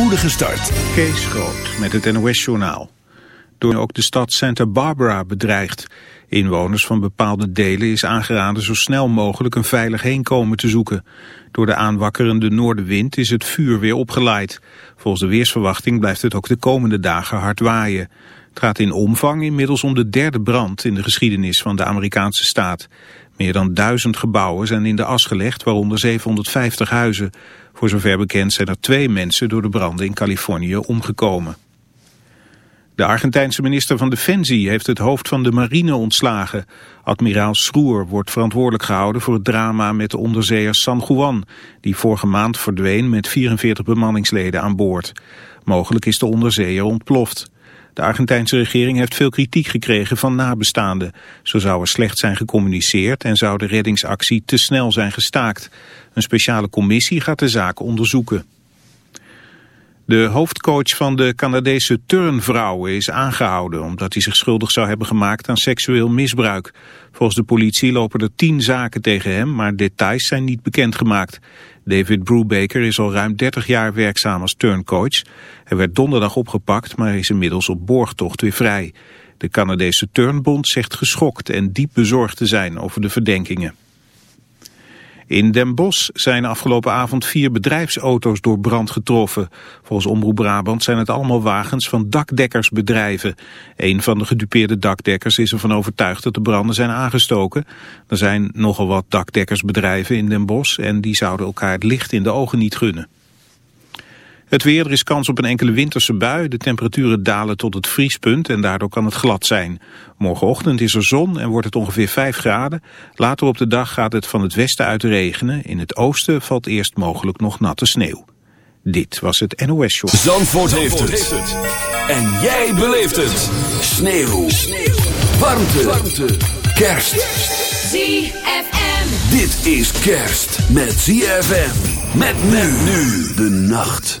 spoedige start. Kees Groot met het NOS-journaal. Door ook de stad Santa Barbara bedreigd. Inwoners van bepaalde delen is aangeraden zo snel mogelijk een veilig heenkomen te zoeken. Door de aanwakkerende noordenwind is het vuur weer opgeleid. Volgens de weersverwachting blijft het ook de komende dagen hard waaien. Het gaat in omvang inmiddels om de derde brand in de geschiedenis van de Amerikaanse staat. Meer dan duizend gebouwen zijn in de as gelegd, waaronder 750 huizen. Voor zover bekend zijn er twee mensen door de branden in Californië omgekomen. De Argentijnse minister van Defensie heeft het hoofd van de marine ontslagen. Admiraal Schroer wordt verantwoordelijk gehouden voor het drama met de onderzeeër San Juan, die vorige maand verdween met 44 bemanningsleden aan boord. Mogelijk is de onderzeeër ontploft. De Argentijnse regering heeft veel kritiek gekregen van nabestaanden. Zo zou er slecht zijn gecommuniceerd en zou de reddingsactie te snel zijn gestaakt. Een speciale commissie gaat de zaak onderzoeken. De hoofdcoach van de Canadese turnvrouwen is aangehouden... omdat hij zich schuldig zou hebben gemaakt aan seksueel misbruik. Volgens de politie lopen er tien zaken tegen hem... maar details zijn niet bekendgemaakt. David Brubaker is al ruim 30 jaar werkzaam als turncoach. Hij werd donderdag opgepakt, maar is inmiddels op borgtocht weer vrij. De Canadese Turnbond zegt geschokt en diep bezorgd te zijn over de verdenkingen. In Den Bosch zijn afgelopen avond vier bedrijfsauto's door brand getroffen. Volgens Omroep Brabant zijn het allemaal wagens van dakdekkersbedrijven. Een van de gedupeerde dakdekkers is ervan overtuigd dat de branden zijn aangestoken. Er zijn nogal wat dakdekkersbedrijven in Den Bosch en die zouden elkaar het licht in de ogen niet gunnen. Het weer, er is kans op een enkele winterse bui. De temperaturen dalen tot het vriespunt en daardoor kan het glad zijn. Morgenochtend is er zon en wordt het ongeveer 5 graden. Later op de dag gaat het van het westen uit regenen. In het oosten valt eerst mogelijk nog natte sneeuw. Dit was het NOS Show. Zandvoort, heeft, het. En jij beleeft het. Sneeuw. sneeuw. Warmte. Warmte. Kerst. ZFM. Dit is kerst met ZFM. Met men nu de nacht.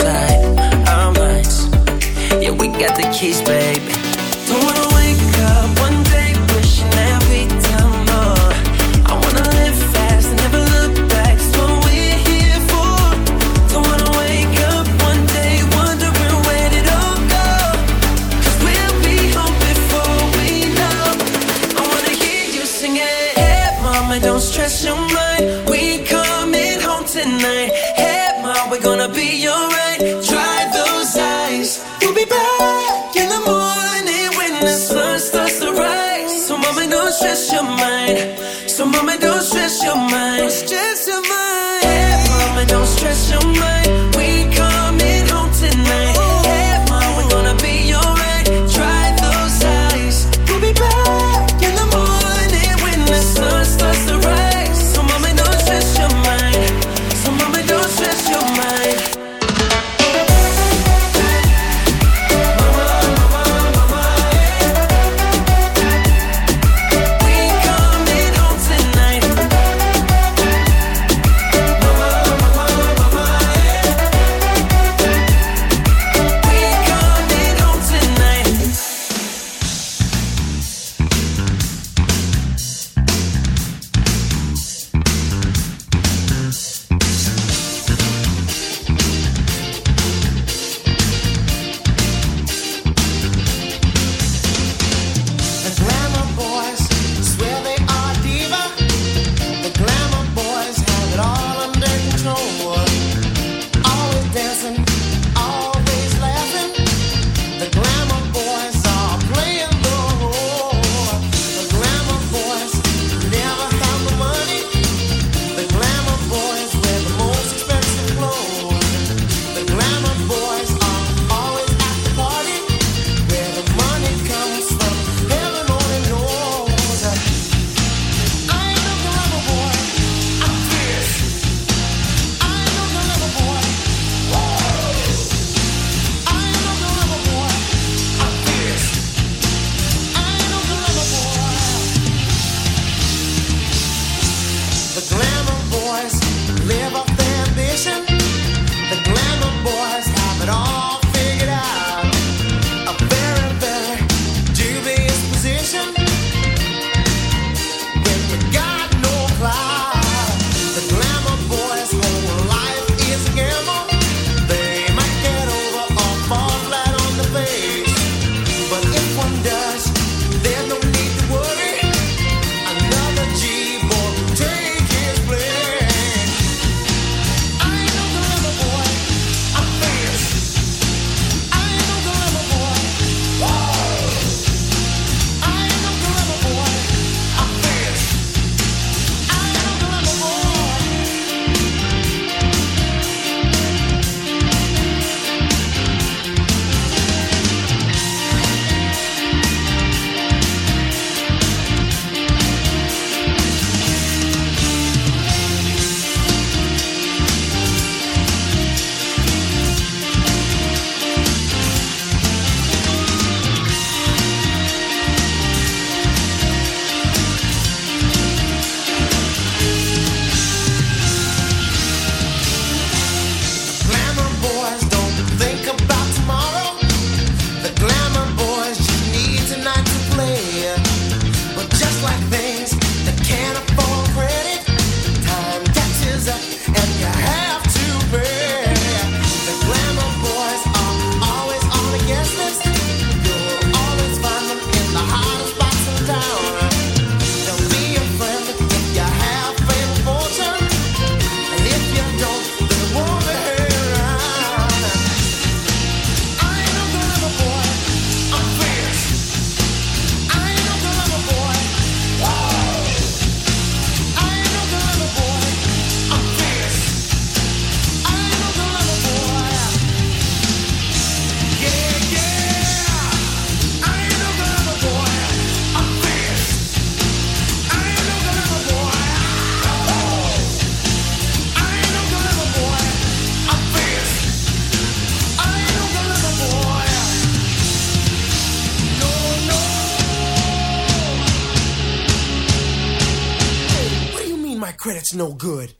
that's no good.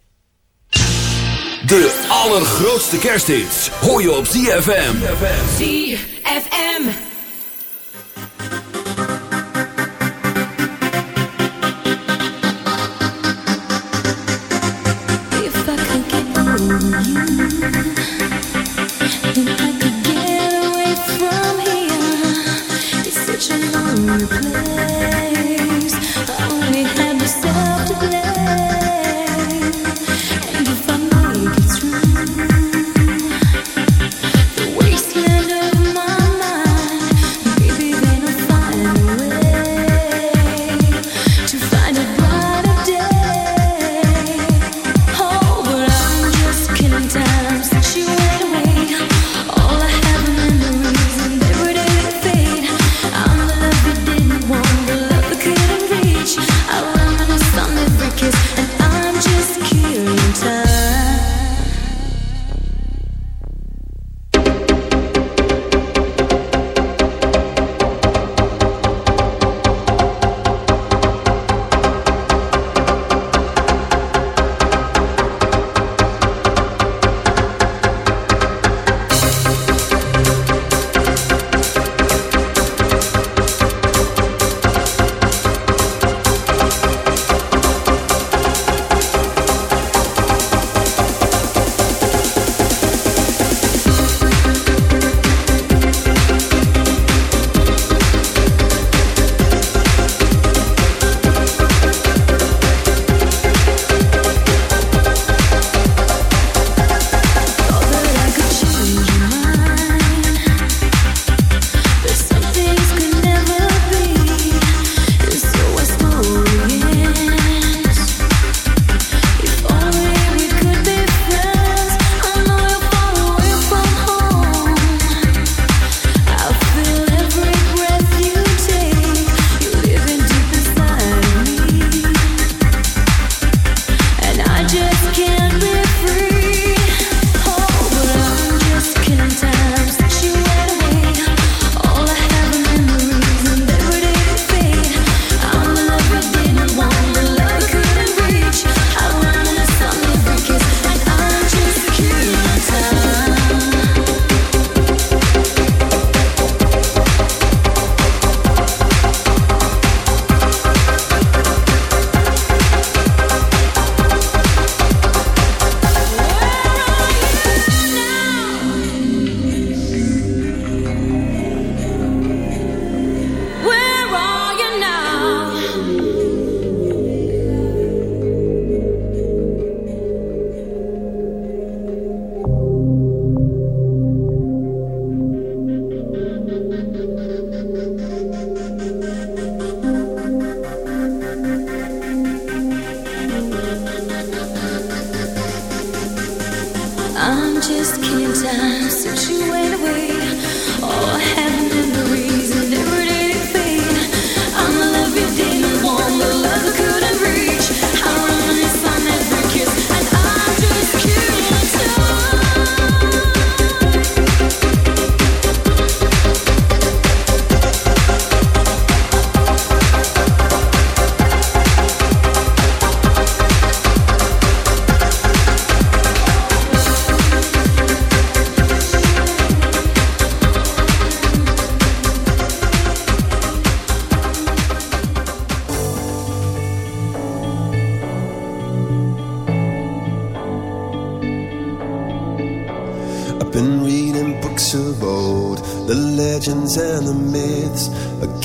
De allergrootste kersthits hoor je op ZFM. ZFM. If I could get over you, then I could get away from here. It's such a lonely place.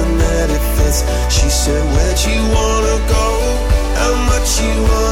that it fits. She said, Where'd you wanna go? How much you want?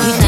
Ooh,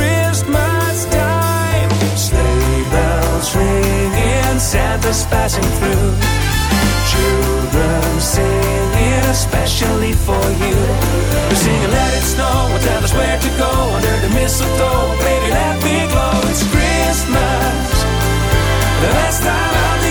Santa's passing through. Children singing, especially for you. They're singing, let it snow, and tell us where to go under the mistletoe. Baby, let me glow, it's Christmas, the best time of the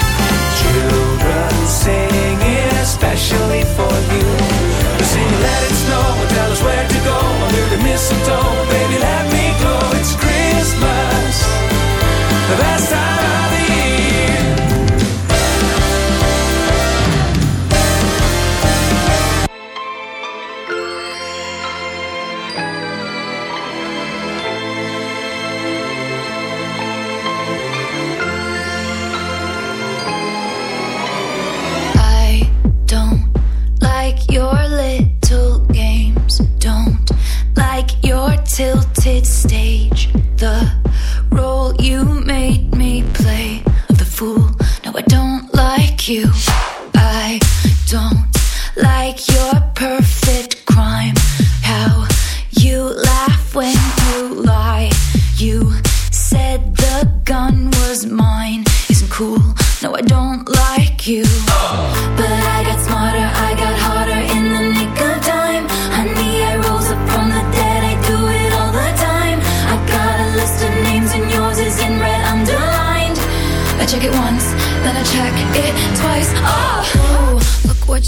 Children singing, especially for you. They let it snow, and tell us where to go. Under the mistletoe, baby, let me go. It's Christmas, the best time